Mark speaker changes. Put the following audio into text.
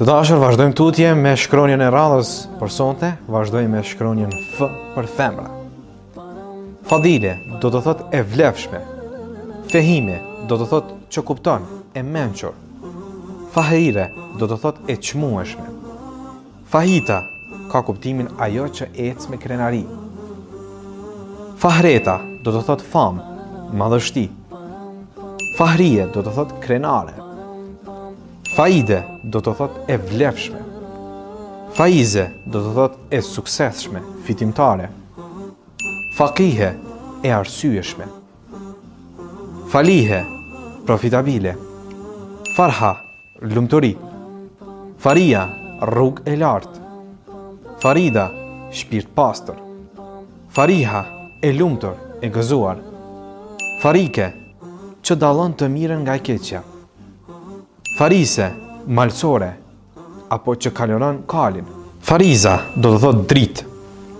Speaker 1: Të dashur, vazhdojmë tutje me shkronjën e radhës për sonte, vazhdojmë me shkronjën F për femra. Fadile, do të thotë e vlefshme. Fehime, do të thotë që kupton, e mençur. Fahire, do të thotë e çmueshme. Fahita, ka kuptimin ajo që ecën me krenari. Fahreta, do të thotë famë, madhështi. Fahrije, do të thotë krenare. Faide, do të thotë e vlefshme. Faize, do të thotë e suksesshme, fitimtare. Fakihe, e arsyeshme. Falihe, profitabile. Farha, lumturi. Faria, rrugë e lartë. Farida, shpirtpastër. Fariha, e lumtur, e gëzuar. Farike, që dallon të mirën nga e keqja. Farise, kalorëse, apo që kalëron kalin. Fariza, do të thotë dritë.